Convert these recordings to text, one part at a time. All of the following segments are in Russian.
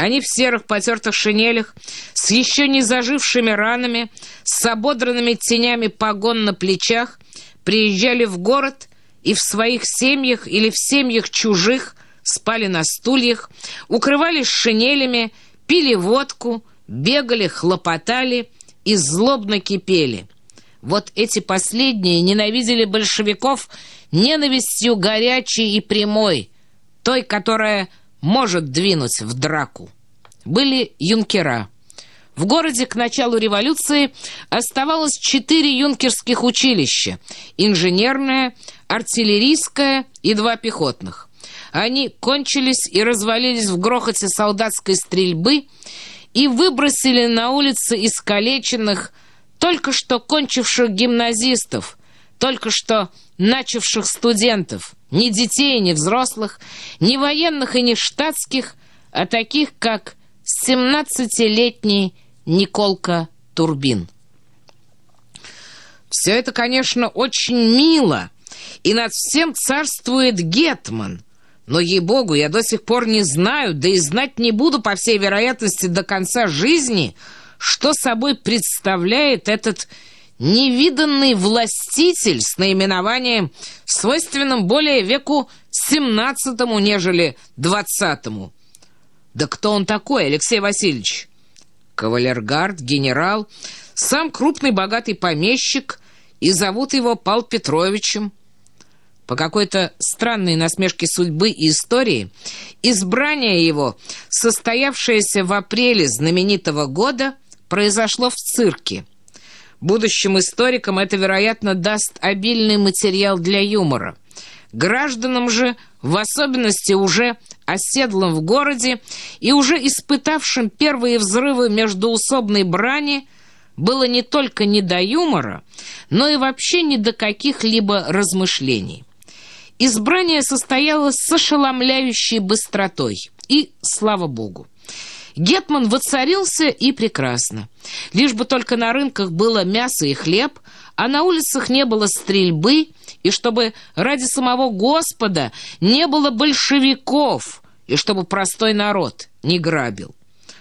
Они в серых потертых шинелях, с еще не зажившими ранами, с ободранными тенями погон на плечах, приезжали в город и в своих семьях или в семьях чужих спали на стульях, укрывались шинелями, пили водку, бегали, хлопотали и злобно кипели. Вот эти последние ненавидели большевиков ненавистью горячей и прямой, той, которая может двинуть в драку. Были юнкера. В городе к началу революции оставалось четыре юнкерских училища – инженерное, артиллерийское и два пехотных. Они кончились и развалились в грохоте солдатской стрельбы и выбросили на улицы искалеченных, только что кончивших гимназистов, только что начавших студентов, ни детей, ни взрослых, ни военных и ни штатских, а таких, как 17-летний Николка Турбин. Все это, конечно, очень мило, и над всем царствует Гетман. Но, ей-богу, я до сих пор не знаю, да и знать не буду, по всей вероятности, до конца жизни, что собой представляет этот невиданный властитель с наименованием, свойственным более веку семнадцатому, нежели двадцатому. Да кто он такой, Алексей Васильевич? Кавалергард, генерал, сам крупный богатый помещик, и зовут его Пал Петровичем. По какой-то странной насмешке судьбы и истории, избрание его, состоявшееся в апреле знаменитого года, произошло в цирке. Будущим историкам это, вероятно, даст обильный материал для юмора. Гражданам же, в особенности уже оседлым в городе и уже испытавшим первые взрывы междуусобной брани, было не только не до юмора, но и вообще не до каких-либо размышлений. Избрание состоялось с ошеломляющей быстротой, и слава богу. Гетман воцарился и прекрасно. Лишь бы только на рынках было мясо и хлеб, а на улицах не было стрельбы, и чтобы ради самого Господа не было большевиков, и чтобы простой народ не грабил.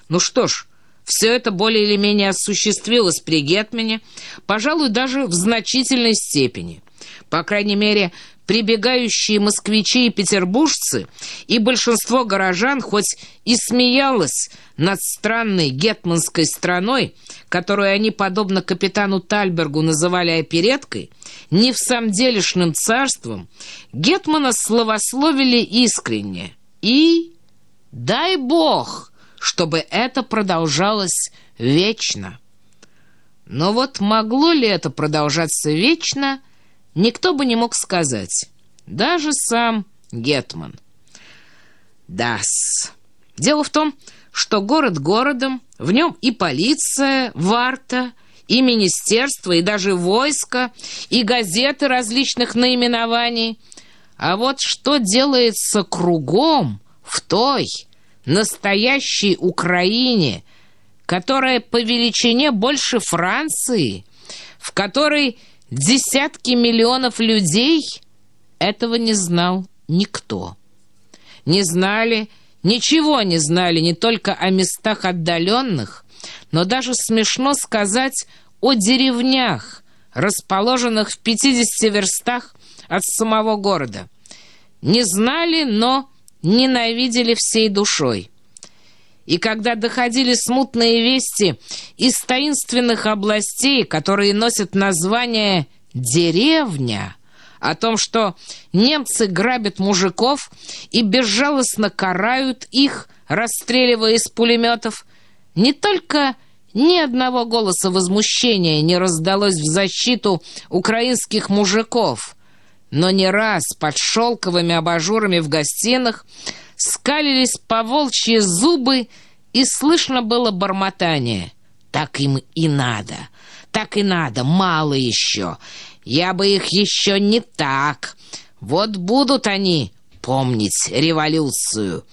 Ну что ж, все это более или менее осуществилось при Гетмане, пожалуй, даже в значительной степени. По крайней мере, прибегающие москвичи и петербуржцы и большинство горожан хоть и смеялось над странной гетманской страной, которую они, подобно капитану Тальбергу, называли опереткой, не в самом делешным царством, Гетмана словословили искренне. И дай бог, чтобы это продолжалось вечно. Но вот могло ли это продолжаться вечно – никто бы не мог сказать. Даже сам Гетман. Дас. Дело в том, что город городом, в нем и полиция, варта, и министерство, и даже войско, и газеты различных наименований. А вот что делается кругом в той настоящей Украине, которая по величине больше Франции, в которой Десятки миллионов людей этого не знал никто. Не знали, ничего не знали не только о местах отдаленных, но даже смешно сказать о деревнях, расположенных в 50 верстах от самого города. Не знали, но ненавидели всей душой. И когда доходили смутные вести из таинственных областей, которые носят название «деревня», о том, что немцы грабят мужиков и безжалостно карают их, расстреливая из пулеметов, не только ни одного голоса возмущения не раздалось в защиту украинских мужиков, но не раз под шелковыми абажурами в гостинах скалились поволчьи зубы, и слышно было бормотание. «Так им и надо, так и надо, мало еще. Я бы их еще не так. Вот будут они помнить революцию.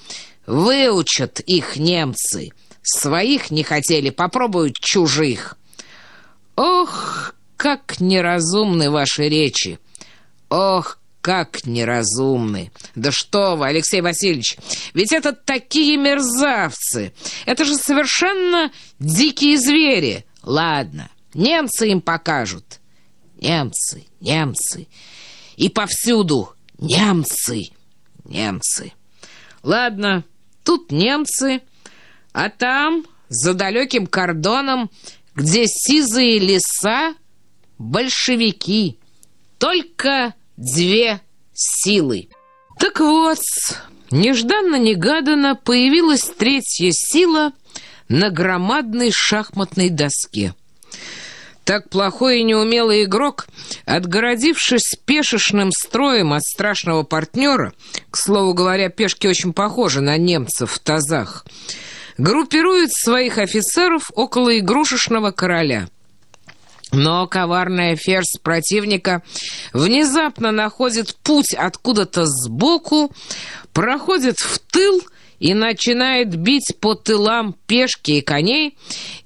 Выучат их немцы. Своих не хотели, попробуют чужих. Ох, как неразумны ваши речи! Ох, как неразумны! Да что вы, Алексей Васильевич, ведь это такие мерзавцы! Это же совершенно дикие звери! Ладно, немцы им покажут. Немцы, немцы. И повсюду немцы, немцы. Ладно, тут немцы, а там, за далеким кордоном, где сизые леса, большевики. Только две силы. Так вот, нежданно-негаданно появилась третья сила на громадной шахматной доске. Так плохой и неумелый игрок, отгородившись пешечным строем от страшного партнера, к слову говоря, пешки очень похожи на немцев в тазах, группирует своих офицеров около игрушечного короля – но коварная ферзь противника внезапно находит путь откуда-то сбоку, проходит в тыл и начинает бить по тылам пешки и коней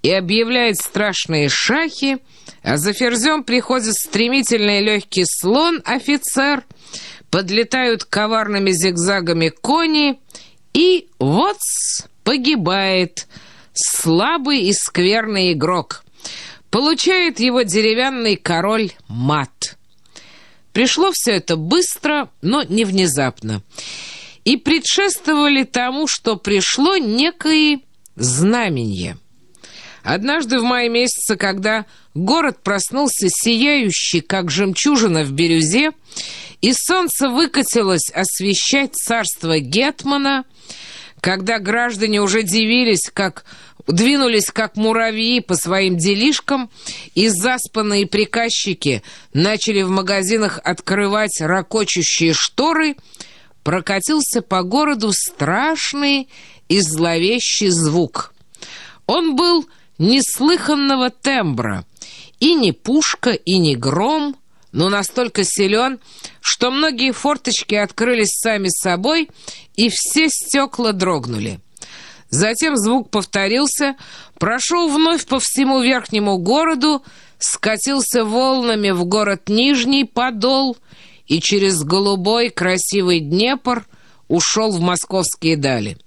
и объявляет страшные шахи, а за ферзем приходит стремительный легкий слон-офицер, подлетают коварными зигзагами кони, и вот погибает слабый и скверный игрок — Получает его деревянный король мат. Пришло все это быстро, но не внезапно. И предшествовали тому, что пришло некое знамение. Однажды в мае месяце, когда город проснулся сияющий, как жемчужина в бирюзе, и солнце выкатилось освещать царство Гетмана, когда граждане уже дивились, как двинулись как муравьи по своим делишкам, и заспанные приказчики начали в магазинах открывать ракочущие шторы, прокатился по городу страшный и зловещий звук. Он был неслыханного тембра, и не пушка, и не гром, но настолько силен, что многие форточки открылись сами собой, и все стекла дрогнули. Затем звук повторился, прошел вновь по всему верхнему городу, скатился волнами в город Нижний Подол и через голубой красивый Днепр ушел в московские дали.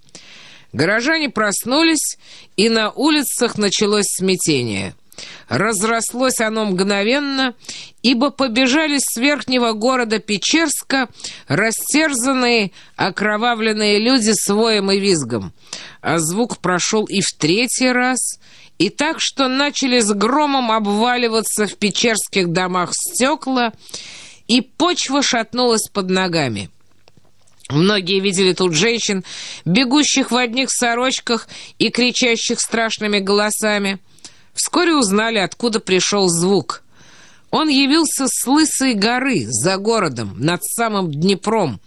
Горожане проснулись, и на улицах началось смятение — Разрослось оно мгновенно, ибо побежали с верхнего города Печерска растерзанные, окровавленные люди с воем и визгом. А звук прошел и в третий раз, и так, что начали с громом обваливаться в печерских домах стекла, и почва шатнулась под ногами. Многие видели тут женщин, бегущих в одних сорочках и кричащих страшными голосами — Вскоре узнали, откуда пришел звук. Он явился с Лысой горы, за городом, над самым Днепром,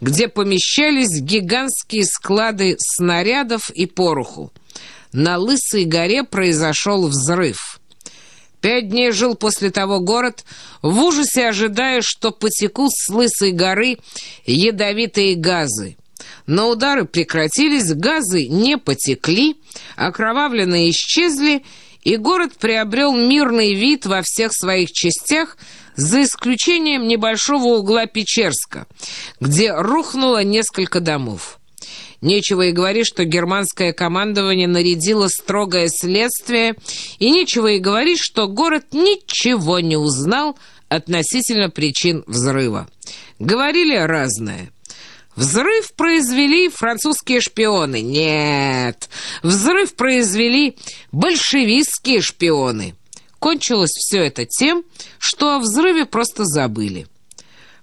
где помещались гигантские склады снарядов и пороху. На Лысой горе произошел взрыв. Пять дней жил после того город, в ужасе ожидая, что потекут с Лысой горы ядовитые газы. Но удары прекратились, газы не потекли, окровавленные исчезли, и город приобрел мирный вид во всех своих частях, за исключением небольшого угла Печерска, где рухнуло несколько домов. Нечего и говорить, что германское командование нарядило строгое следствие, и нечего и говорить, что город ничего не узнал относительно причин взрыва. Говорили разное. Взрыв произвели французские шпионы. Нет, взрыв произвели большевистские шпионы. Кончилось все это тем, что о взрыве просто забыли.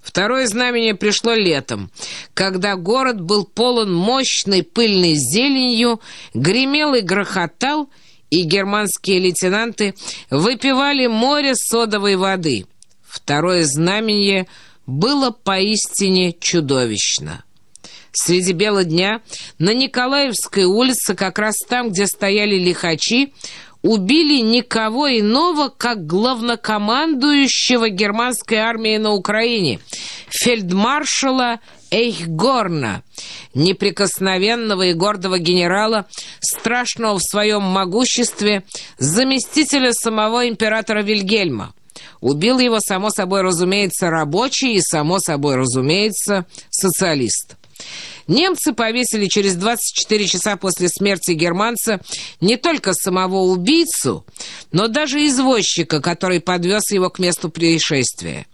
Второе знамение пришло летом, когда город был полон мощной пыльной зеленью, гремел и грохотал, и германские лейтенанты выпивали море содовой воды. Второе знамение — было поистине чудовищно. Среди бела дня на Николаевской улице, как раз там, где стояли лихачи, убили никого иного, как главнокомандующего германской армией на Украине, фельдмаршала Эйхгорна, неприкосновенного и гордого генерала, страшного в своем могуществе, заместителя самого императора Вильгельма. Убил его, само собой разумеется, рабочий и, само собой разумеется, социалист. Немцы повесили через 24 часа после смерти германца не только самого убийцу, но даже извозчика, который подвез его к месту происшествия.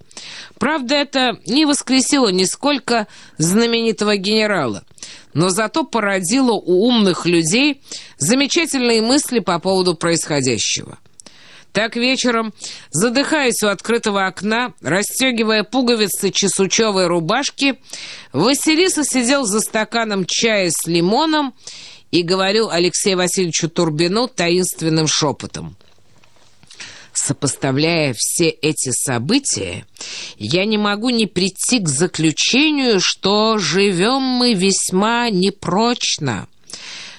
Правда, это не воскресило нисколько знаменитого генерала, но зато породило у умных людей замечательные мысли по поводу происходящего. Так вечером, задыхаясь у открытого окна, расстегивая пуговицы чесучевой рубашки, Василиса сидел за стаканом чая с лимоном и говорил Алексею Васильевичу Турбину таинственным шепотом. Сопоставляя все эти события, я не могу не прийти к заключению, что живем мы весьма непрочно.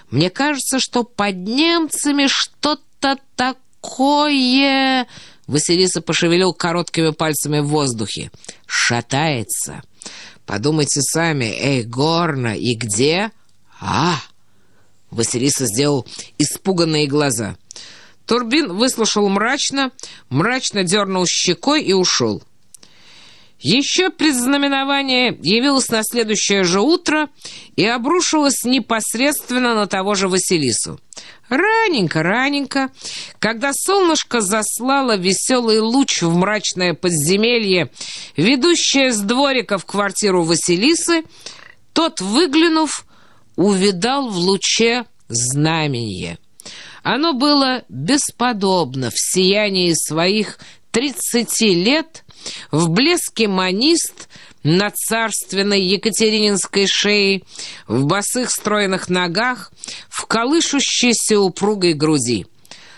Мне кажется, что под немцами что-то такое... Василиса пошевелил короткими пальцами в воздухе. Шатается. Подумайте сами, эй, горно, и где? А! Василиса сделал испуганные глаза. Турбин выслушал мрачно, мрачно дернул щекой и ушел. Еще предзнаменование явилось на следующее же утро и обрушилось непосредственно на того же Василису. Раненько, раненько, когда солнышко заслало веселый луч в мрачное подземелье, ведущее с дворика в квартиру Василисы, тот, выглянув, увидал в луче знамение. Оно было бесподобно в сиянии своих тридцати лет, в блеске манист на царственной Екатерининской шее, в босых стройных ногах, в колышущейся упругой груди.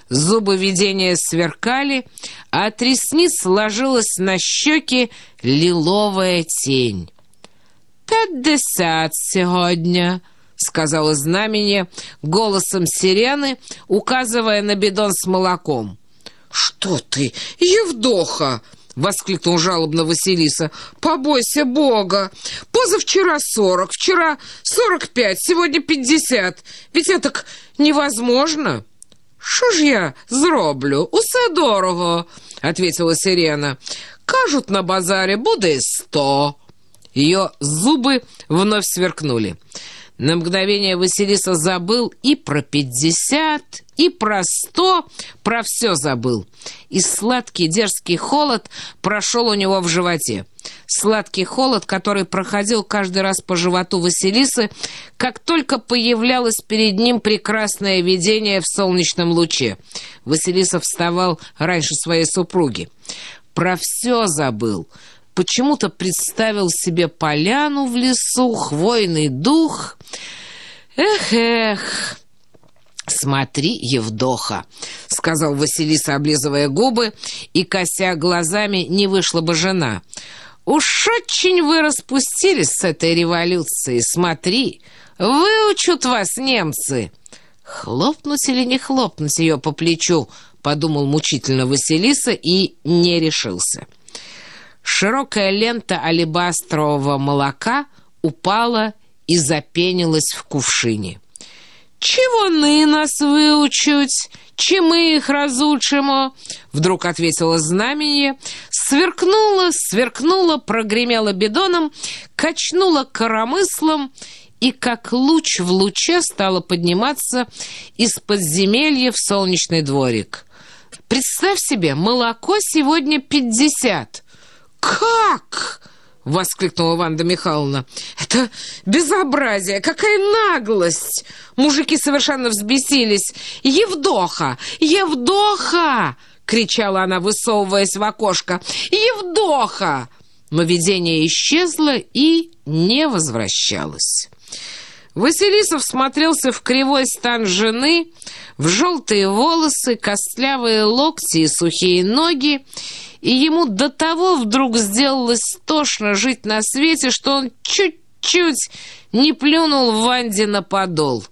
Зубы видения сверкали, а от ресниц ложилась на щеки лиловая тень. «Пятьдесят сегодня», — сказала знамение голосом сирены, указывая на бидон с молоком. «Что ты, Евдоха!» — воскликнул жалобно Василиса. «Побойся Бога! Позавчера сорок, вчера сорок пять, сегодня пятьдесят. Ведь это так невозможно!» «Що ж я зроблю? Усе дорого!» — ответила сирена. «Кажут, на базаре буде сто». Ее зубы вновь сверкнули. На мгновение Василиса забыл и про пятьдесят, и про сто, про все забыл. И сладкий дерзкий холод прошел у него в животе. Сладкий холод, который проходил каждый раз по животу Василисы, как только появлялось перед ним прекрасное видение в солнечном луче. Василиса вставал раньше своей супруги. Про все забыл — почему-то представил себе поляну в лесу, хвойный дух. Эх-эх! «Смотри, Евдоха!» — сказал Василиса, облизывая губы, и, кося глазами, не вышла бы жена. «Уж очень вы распустились с этой революцией. Смотри, выучат вас немцы!» «Хлопнуть или не хлопнуть ее по плечу?» — подумал мучительно Василиса и не решился. Широкая лента алебастрового молока упала и запенилась в кувшине. «Чего ны нас выучуть? Чем мы их разучимо?» Вдруг ответила знамение, сверкнула, сверкнула, прогремела бидоном, качнула коромыслом и, как луч в луче, стала подниматься из подземелья в солнечный дворик. «Представь себе, молоко сегодня пятьдесят!» «Как?» — воскликнула Ванда Михайловна. «Это безобразие! Какая наглость!» Мужики совершенно взбесились. «Евдоха! Евдоха!» — кричала она, высовываясь в окошко. «Евдоха!» Но видение исчезло и не возвращалось. Василисов смотрелся в кривой стан жены, в желтые волосы, костлявые локти и сухие ноги, и ему до того вдруг сделалось тошно жить на свете, что он чуть-чуть не плюнул Ванде на подол.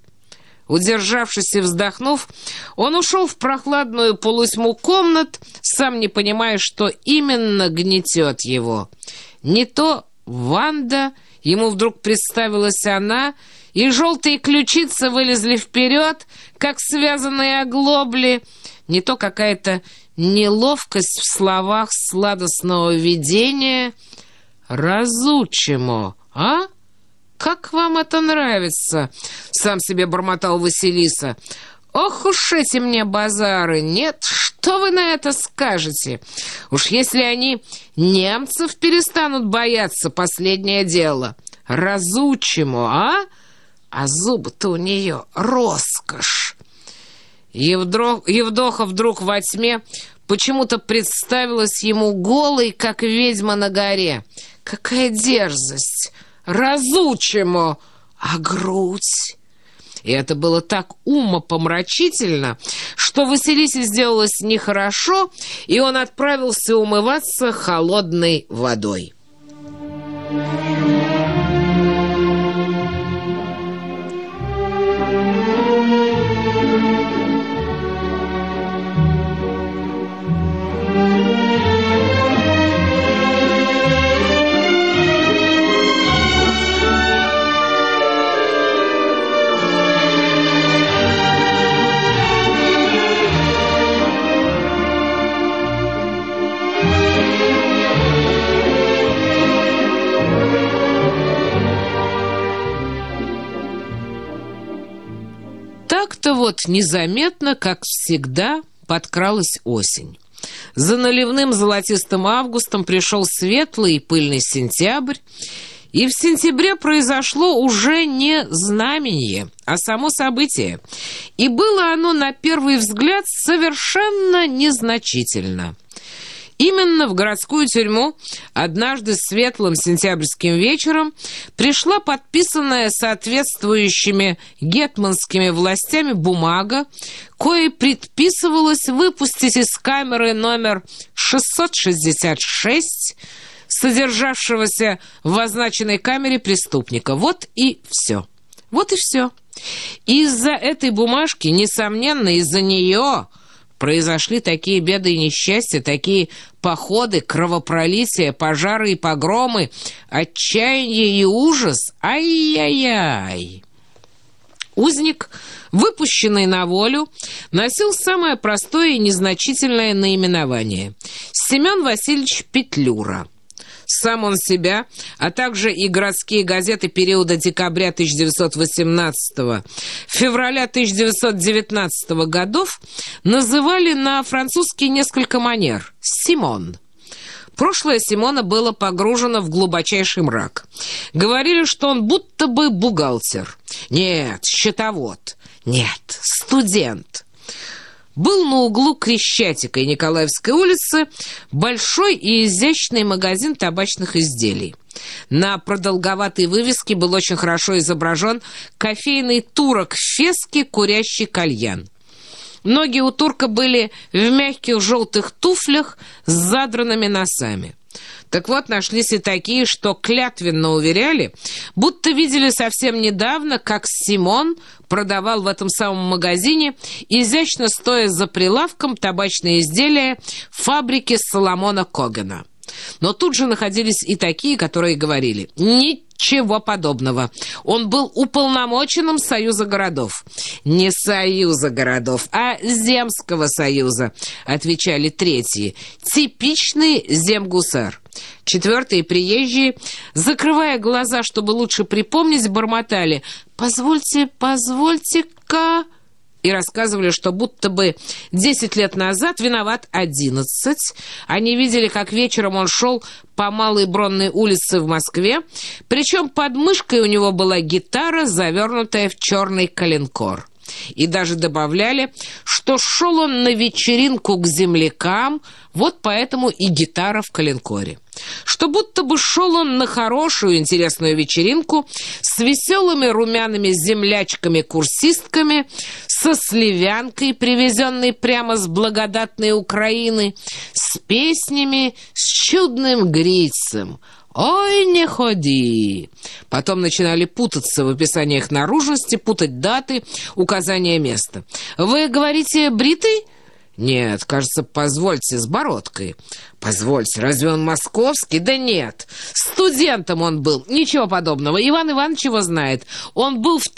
Удержавшись и вздохнув, он ушел в прохладную полусьму комнат, сам не понимая, что именно гнетет его. Не то Ванда, ему вдруг представилась она, и желтые ключицы вылезли вперед, как связанные оглобли. Не то какая-то неловкость в словах сладостного видения. «Разучимо, а? Как вам это нравится?» — сам себе бормотал Василиса. «Ох уж эти мне базары! Нет, что вы на это скажете? Уж если они немцев перестанут бояться, последнее дело. Разучимо, а? А зубы-то у нее роскошь!» Евдох, Евдоха вдруг во тьме почему-то представилась ему голой, как ведьма на горе. «Какая дерзость! Разучимо! А грудь!» И это было так умопомрачительно, что Василисе сделалось нехорошо, и он отправился умываться холодной водой. Вот незаметно, как всегда, подкралась осень. За наливным золотистым августом пришел светлый и пыльный сентябрь, и в сентябре произошло уже не знамение, а само событие. И было оно, на первый взгляд, совершенно незначительно. Именно в городскую тюрьму однажды светлым сентябрьским вечером пришла подписанная соответствующими гетманскими властями бумага, кое предписывалось выпустить из камеры номер 666 содержавшегося в означенной камере преступника. Вот и все. Вот и все. Из-за этой бумажки, несомненно, из-за нее произошли такие беды и несчастья, такие походы, кровопролитие, пожары и погромы, отчаяние и ужас. Ай-яй-яй! Узник, выпущенный на волю, носил самое простое и незначительное наименование – Семен Васильевич Петлюра – сам он себя, а также и городские газеты периода декабря 1918 февраля 1919 годов называли на французский несколько манер «Симон». Прошлое Симона было погружено в глубочайший мрак. Говорили, что он будто бы бухгалтер. Нет, счетовод. Нет, студент был на углу Крещатика и Николаевской улицы большой и изящный магазин табачных изделий. На продолговатой вывеске был очень хорошо изображен кофейный турок в феске, курящий кальян. Ноги у турка были в мягких желтых туфлях с задранными носами. Так вот, нашлись и такие, что клятвенно уверяли, будто видели совсем недавно, как Симон продавал в этом самом магазине, изящно стоя за прилавком, табачные изделия фабрики Соломона Когана. Но тут же находились и такие, которые говорили «Ничего подобного. Он был уполномоченным Союза городов». «Не Союза городов, а Земского союза», — отвечали третьи. «Типичный земгусар». Четвертые приезжие, закрывая глаза, чтобы лучше припомнить, бормотали «Позвольте, позвольте-ка...» и рассказывали, что будто бы десять лет назад виноват одиннадцать. Они видели, как вечером он шел по Малой Бронной улице в Москве, причем под мышкой у него была гитара, завернутая в черный коленкор. И даже добавляли, что шел он на вечеринку к землякам, вот поэтому и гитара в коленкоре. Что будто бы шел он на хорошую интересную вечеринку с веселыми румяными землячками-курсистками, со сливянкой, привезенной прямо с благодатной Украины, с песнями, с чудным грицем — «Ой, не ходи!» Потом начинали путаться в описаниях наружности, путать даты, указания места. «Вы говорите, бритый?» Нет, кажется, позвольте, с бородкой. Позвольте, разве он московский? Да нет. Студентом он был. Ничего подобного. Иван Иванович его знает. Он был в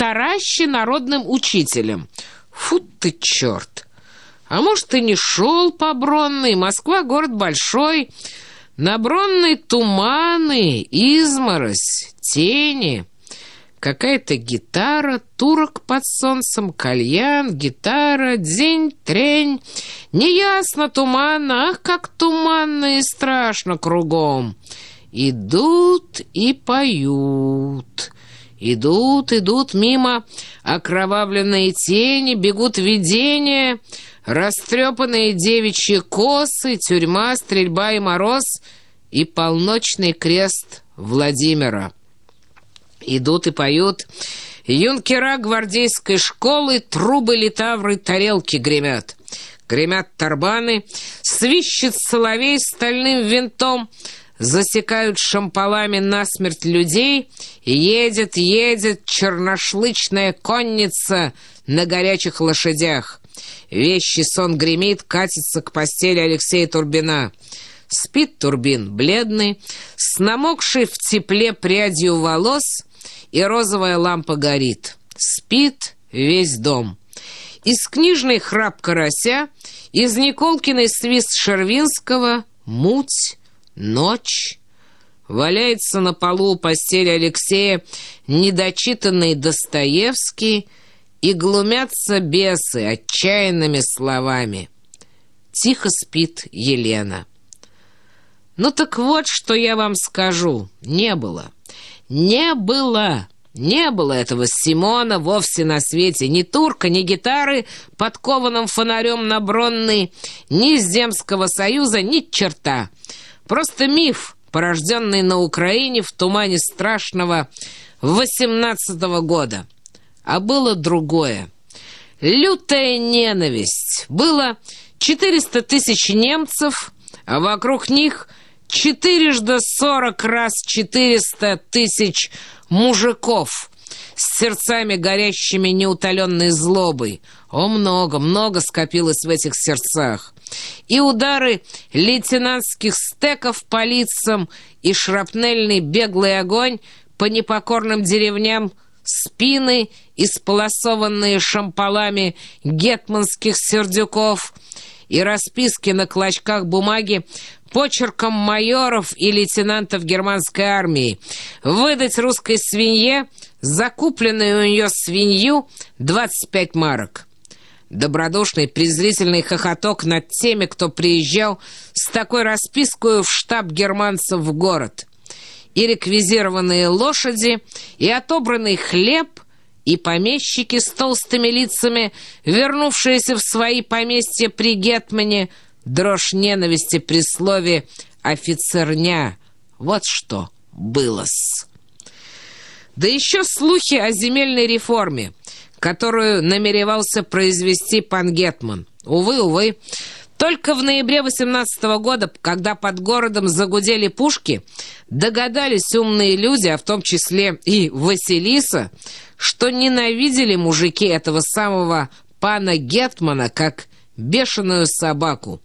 народным учителем. Фу ты, черт! А может, и не шел по Бронной? Москва город большой. На Бронной туманы, изморозь, тени... Какая-то гитара, турок под солнцем, кальян, гитара, день, трень. Неясно, туманно, ах, как туманно и страшно кругом. Идут и поют. Идут, идут мимо окровавленные тени, бегут видения, растрепанные девичьи косы, тюрьма, стрельба и мороз и полночный крест Владимира. Идут и поют. Юнкера гвардейской школы, трубы, литавры, тарелки гремят. Гремят тарбаны, свищет соловей стальным винтом, засекают шампалами насмерть людей, едет, едет черношлычная конница на горячих лошадях. Вещий сон гремит, катится к постели Алексея Турбина. Спит Турбин, бледный, с намокшей в тепле прядью волос — и розовая лампа горит. Спит весь дом. Из книжной храп карася, из Николкиной свист Шервинского, муть, ночь. Валяется на полу у постели Алексея недочитанный Достоевский, и глумятся бесы отчаянными словами. Тихо спит Елена. «Ну так вот, что я вам скажу. Не было. Не было. Не было этого Симона вовсе на свете. Ни турка, ни гитары под кованым фонарем на Бронной, ни Земского союза, ни черта. Просто миф, порожденный на Украине в тумане страшного восемнадцатого года. А было другое. Лютая ненависть. Было 400 тысяч немцев, а вокруг них – четырежды сорок раз четыреста тысяч мужиков с сердцами горящими неутоленной злобой. О, много, много скопилось в этих сердцах. И удары лейтенантских стеков по лицам, и шрапнельный беглый огонь по непокорным деревням, спины, исполосованные шампалами гетманских сердюков, и расписки на клочках бумаги почерком майоров и лейтенантов германской армии выдать русской свинье закупленную у нее свинью 25 марок. Добродушный презрительный хохоток над теми, кто приезжал с такой распиской в штаб германцев в город. И реквизированные лошади, и отобранный хлеб, и помещики с толстыми лицами, вернувшиеся в свои поместья при Гетмане, дрожь ненависти при слове «офицерня». Вот что было-с. Да еще слухи о земельной реформе, которую намеревался произвести пан Гетман. Увы, увы, только в ноябре 18 года, когда под городом загудели пушки, догадались умные люди, а в том числе и Василиса, что ненавидели мужики этого самого пана Гетмана как бешеную собаку.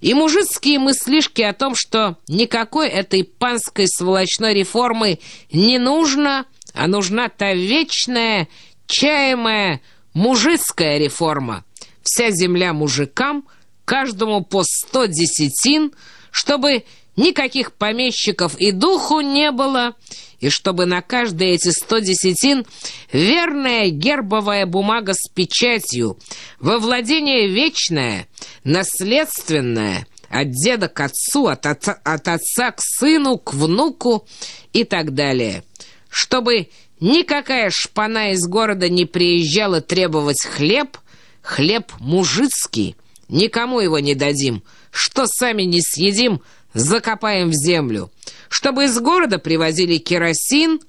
И мужицкие мыслишки о том, что никакой этой панской сволочной реформы не нужно, а нужна та вечная, чаемая мужицкая реформа. Вся земля мужикам, каждому по сто десятин, чтобы никаких помещиков и духу не было, и чтобы на каждые эти сто десятин верная гербовая бумага с печатью, во владение вечное, наследственное, от деда к отцу, от отца, от отца к сыну, к внуку и так далее. Чтобы никакая шпана из города не приезжала требовать хлеб, хлеб мужицкий, никому его не дадим, что сами не съедим, закопаем в землю. Чтобы из города привозили керосин,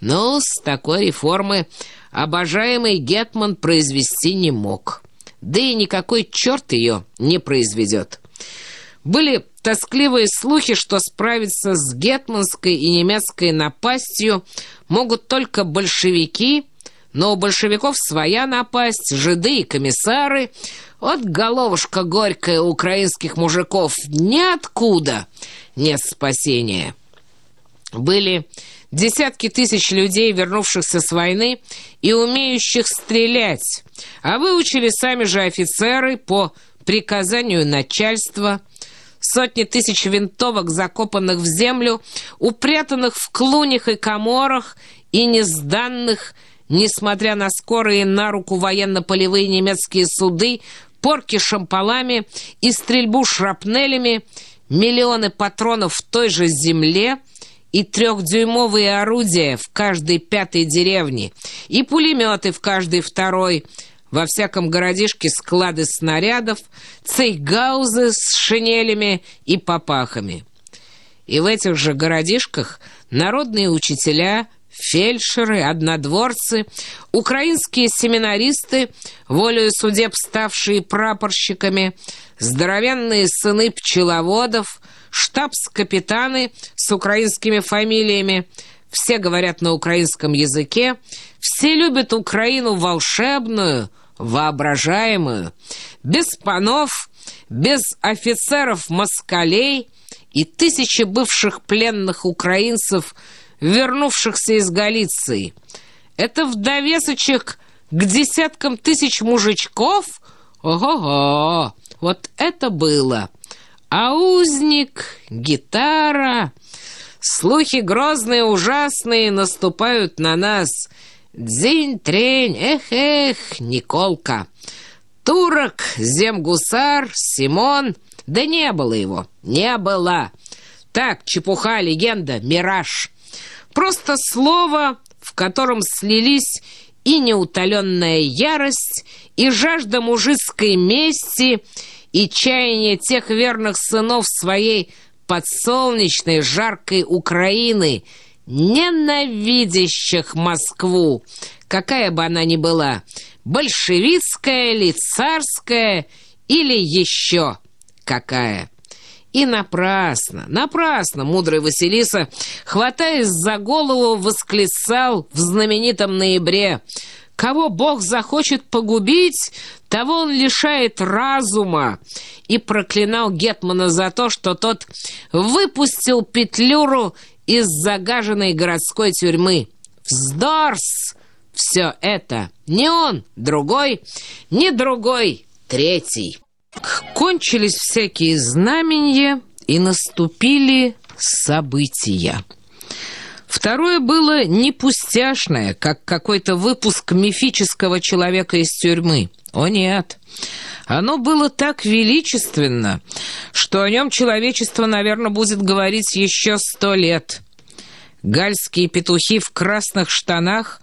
но с такой реформы обожаемый Гетман произвести не мог. Да и никакой черт ее не произведет. Были тоскливые слухи, что справиться с гетманской и немецкой напастью могут только большевики, но у большевиков своя напасть, жиды и комиссары. Вот головушка горькая украинских мужиков ниоткуда нет спасения. Были десятки тысяч людей, вернувшихся с войны и умеющих стрелять, а выучили сами же офицеры по приказанию начальства – сотни тысяч винтовок, закопанных в землю, упрятанных в клунях и коморах и не сданных, несмотря на скорые на руку военно-полевые немецкие суды, порки шампалами и стрельбу шрапнелями, миллионы патронов в той же земле и трехдюймовые орудия в каждой пятой деревне, и пулеметы в каждой второй – во всяком городишке склады снарядов, цейгаузы с шинелями и попахами. И в этих же городишках народные учителя, фельдшеры, однодворцы, украинские семинаристы, волею судеб ставшие прапорщиками, здоровенные сыны пчеловодов, штабс-капитаны с украинскими фамилиями, все говорят на украинском языке, все любят Украину волшебную, воображаемую, без панов, без офицеров-москалей и тысячи бывших пленных украинцев, вернувшихся из Галиции. Это в довесочек к десяткам тысяч мужичков? Ого-го! Вот это было! А узник, гитара... Слухи грозные, ужасные наступают на нас — Дзинь-трень, эх-эх, Николка. Турок, земгусар, Симон. Да не было его, не было. Так, чепуха, легенда, мираж. Просто слово, в котором слились и неутоленная ярость, и жажда мужицкой мести, и чаяние тех верных сынов своей подсолнечной жаркой Украины — ненавидящих Москву, какая бы она ни была, большевистская ли, царская или еще какая. И напрасно, напрасно мудрый Василиса, хватаясь за голову, восклицал в знаменитом ноябре. «Кого Бог захочет погубить, того он лишает разума» и проклинал Гетмана за то, что тот выпустил Петлюру из загаженной городской тюрьмы. Вздорс! Все это не он, другой, не другой, третий. Кончились всякие знамения, и наступили события. Второе было не пустяшное, как какой-то выпуск мифического человека из тюрьмы. О нет! Оно было так величественно, что о нем человечество, наверное, будет говорить еще сто лет. Гальские петухи в красных штанах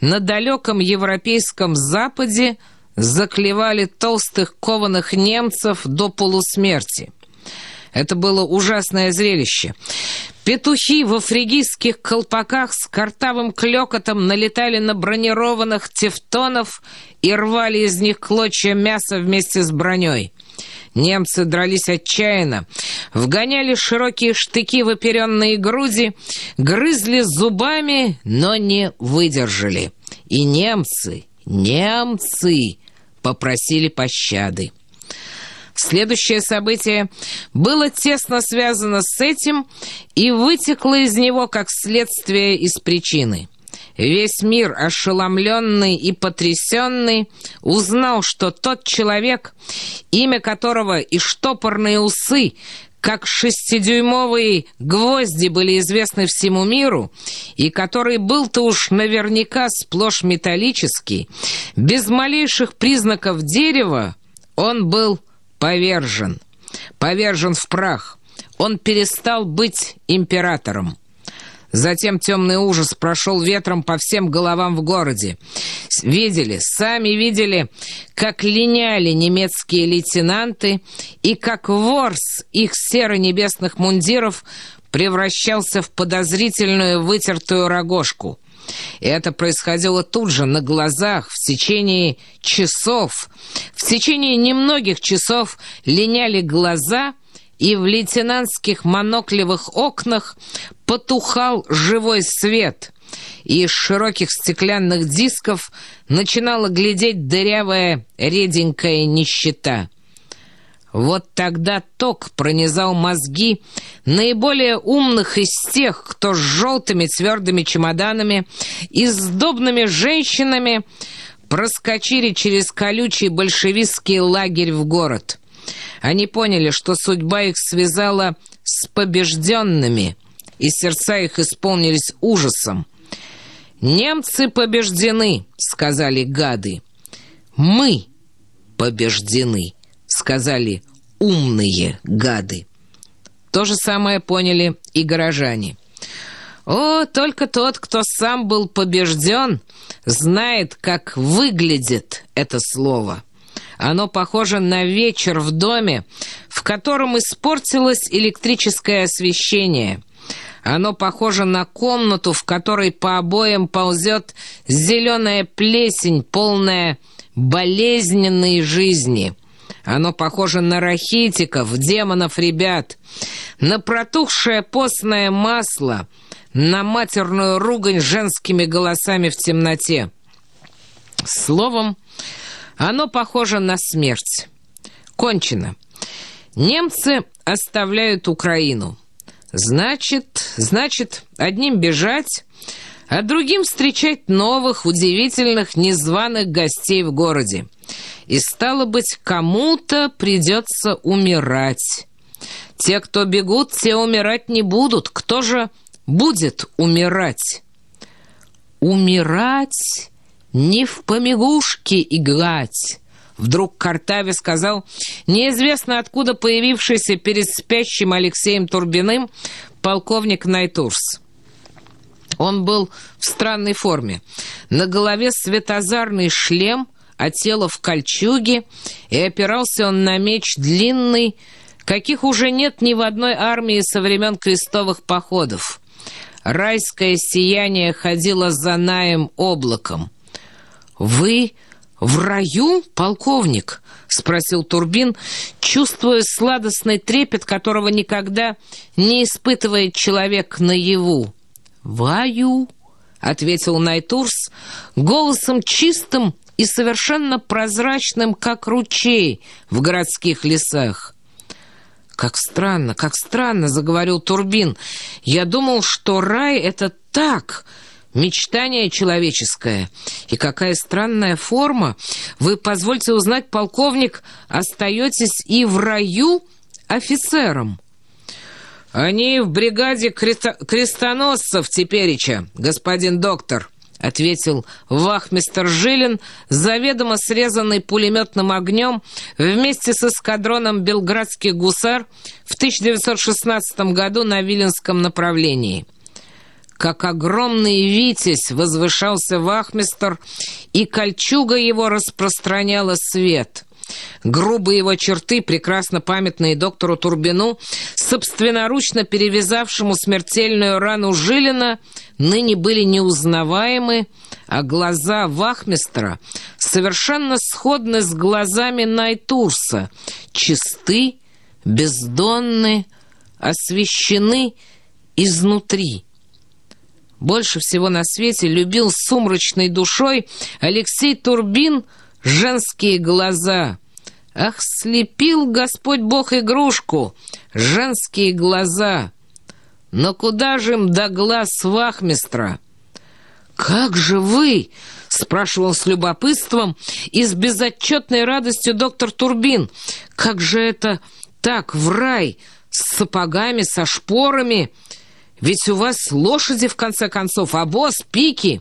на далеком европейском западе заклевали толстых кованых немцев до полусмерти. Это было ужасное зрелище. Петухи во фригийских колпаках с картавым клёкотом налетали на бронированных тевтонов и рвали из них клочья мяса вместе с броней. Немцы дрались отчаянно, вгоняли широкие штыки в оперенные груди, грызли зубами, но не выдержали. И немцы, немцы попросили пощады. Следующее событие было тесно связано с этим и вытекло из него как следствие из причины. Весь мир, ошеломленный и потрясенный, узнал, что тот человек, имя которого и штопорные усы, как шестидюймовые гвозди были известны всему миру, и который был-то уж наверняка сплошь металлический, без малейших признаков дерева, он был повержен, повержен в прах. Он перестал быть императором. Затем темный ужас прошел ветром по всем головам в городе. Видели, сами видели, как линяли немецкие лейтенанты и как ворс их серо-небесных мундиров превращался в подозрительную вытертую рогожку. И это происходило тут же, на глазах, в течение часов. В течение немногих часов линяли глаза, и в лейтенантских моноклевых окнах потухал живой свет — и из широких стеклянных дисков начинала глядеть дырявая реденькая нищета. Вот тогда ток пронизал мозги наиболее умных из тех, кто с желтыми твердыми чемоданами и сдобными женщинами проскочили через колючий большевистский лагерь в город. Они поняли, что судьба их связала с побежденными, и сердца их исполнились ужасом. «Немцы побеждены», — сказали гады. «Мы побеждены» сказали «умные гады». То же самое поняли и горожане. О, только тот, кто сам был побежден, знает, как выглядит это слово. Оно похоже на вечер в доме, в котором испортилось электрическое освещение. Оно похоже на комнату, в которой по обоям ползет зеленая плесень, полная болезненной жизни. Оно похоже на рахитиков, демонов ребят, на протухшее постное масло, на матерную ругань женскими голосами в темноте. Словом, оно похоже на смерть. Кончено. Немцы оставляют Украину. Значит, значит, одним бежать, а другим встречать новых, удивительных, незваных гостей в городе. И, стало быть, кому-то придется умирать. Те, кто бегут, те умирать не будут. Кто же будет умирать? Умирать не в помягушке играть. Вдруг Картаве сказал неизвестно откуда появившийся перед спящим Алексеем Турбиным полковник Найтурс. Он был в странной форме. На голове светозарный шлем, а тело в кольчуге, и опирался он на меч длинный, каких уже нет ни в одной армии со времен крестовых походов. Райское сияние ходило за наем облаком. «Вы в раю, полковник?» — спросил Турбин, чувствуя сладостный трепет, которого никогда не испытывает человек наяву. «Ваю», — ответил Найтурс, голосом чистым и совершенно прозрачным, как ручей в городских лесах. «Как странно, как странно», — заговорил Турбин. «Я думал, что рай — это так, мечтание человеческое. И какая странная форма. Вы, позвольте узнать, полковник, остаетесь и в раю офицером». «Они в бригаде креста крестоносцев тепереча, господин доктор», — ответил вахмистер Жилин, заведомо срезанный пулеметным огнем вместе с эскадроном белградских гусар в 1916 году на Виленском направлении. Как огромный витязь возвышался вахмистер, и кольчуга его распространяла свет — Грубые его черты, прекрасно памятные доктору Турбину, собственноручно перевязавшему смертельную рану Жилина, ныне были неузнаваемы, а глаза вахмистра совершенно сходны с глазами Найтурса, чисты, бездонны, освещены изнутри. Больше всего на свете любил сумрачной душой Алексей Турбин женские глаза — Ах, слепил Господь Бог игрушку, женские глаза. Но куда же им до глаз вахмистра? «Как же вы?» — спрашивал с любопытством и с безотчетной радостью доктор Турбин. «Как же это так, в рай, с сапогами, со шпорами? Ведь у вас лошади, в конце концов, босс пики».